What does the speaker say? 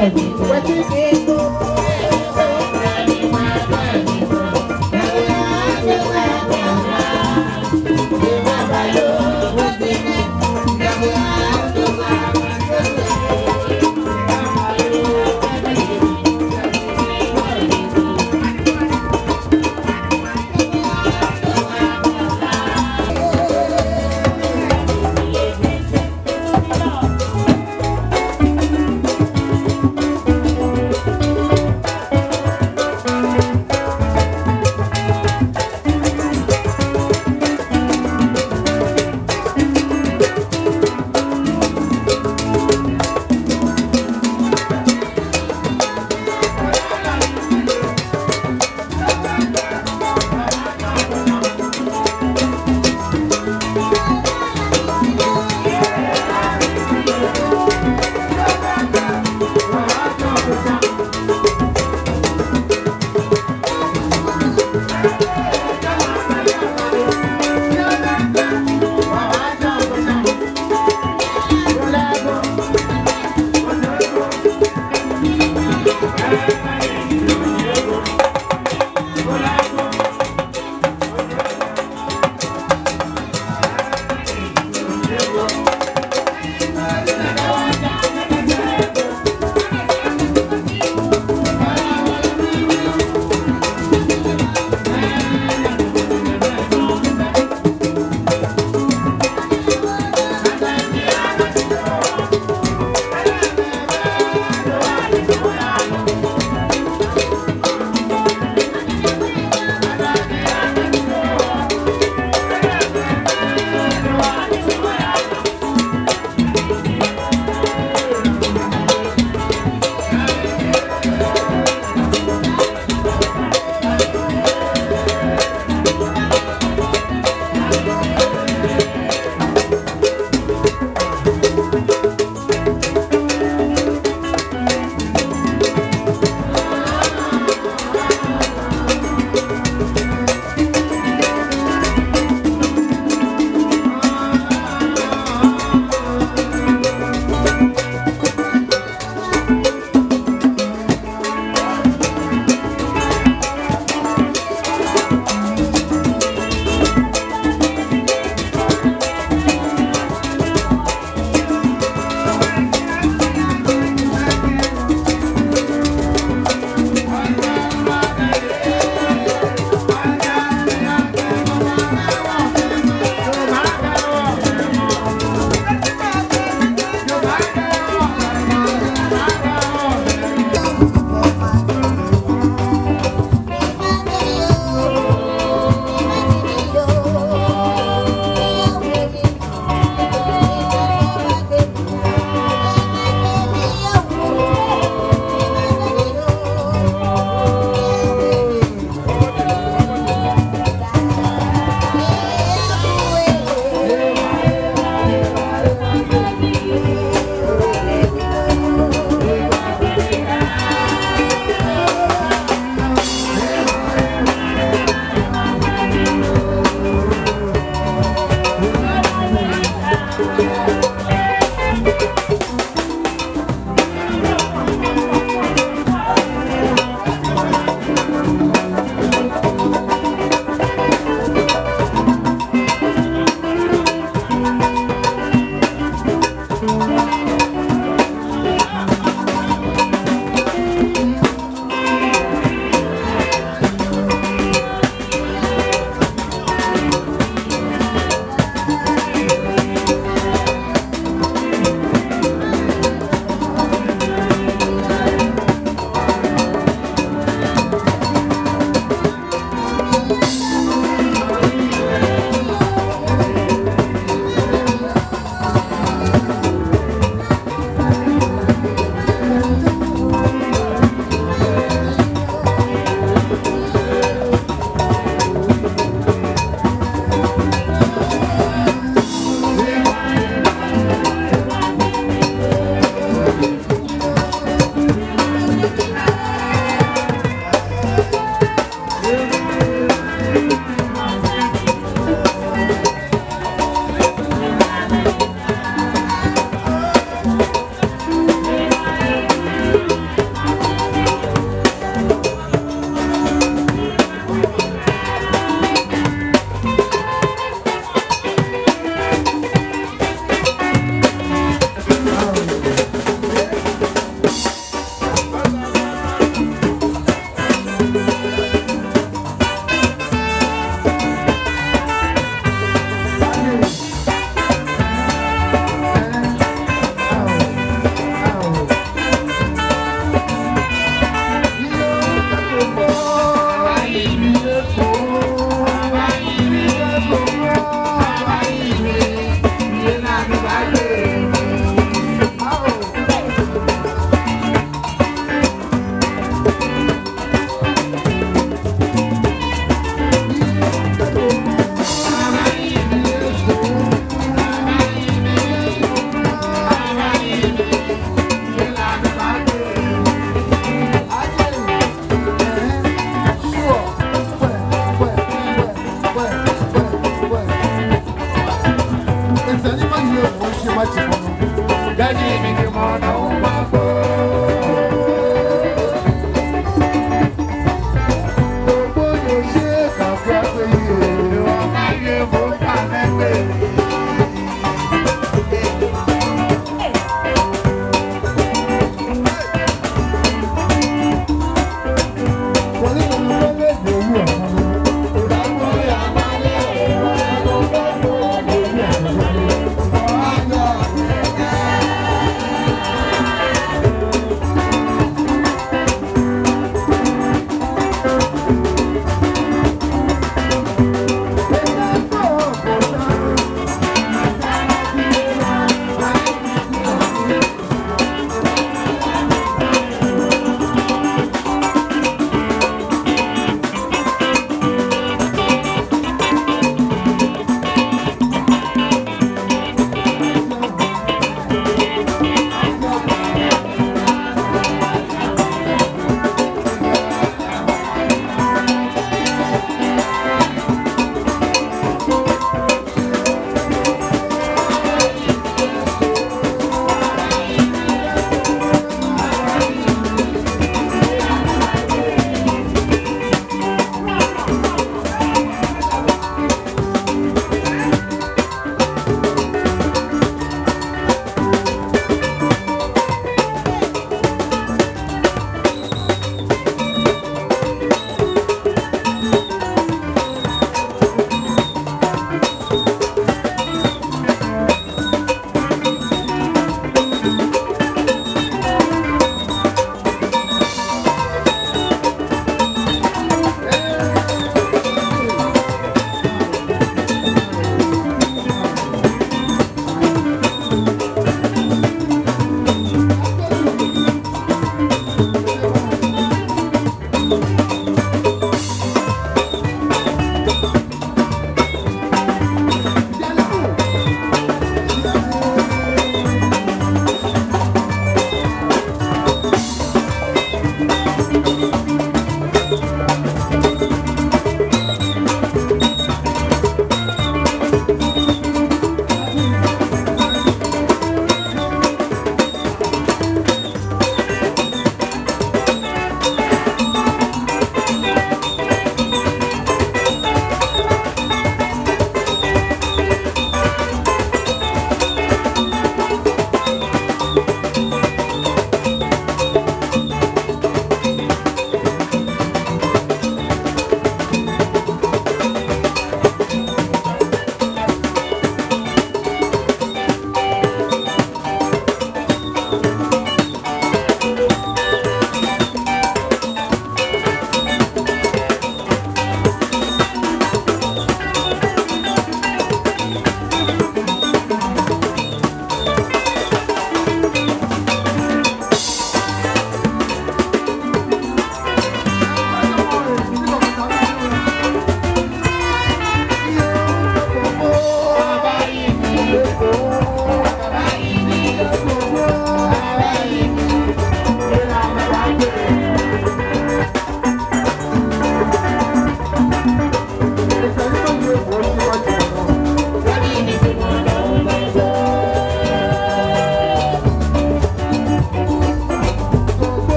What is it?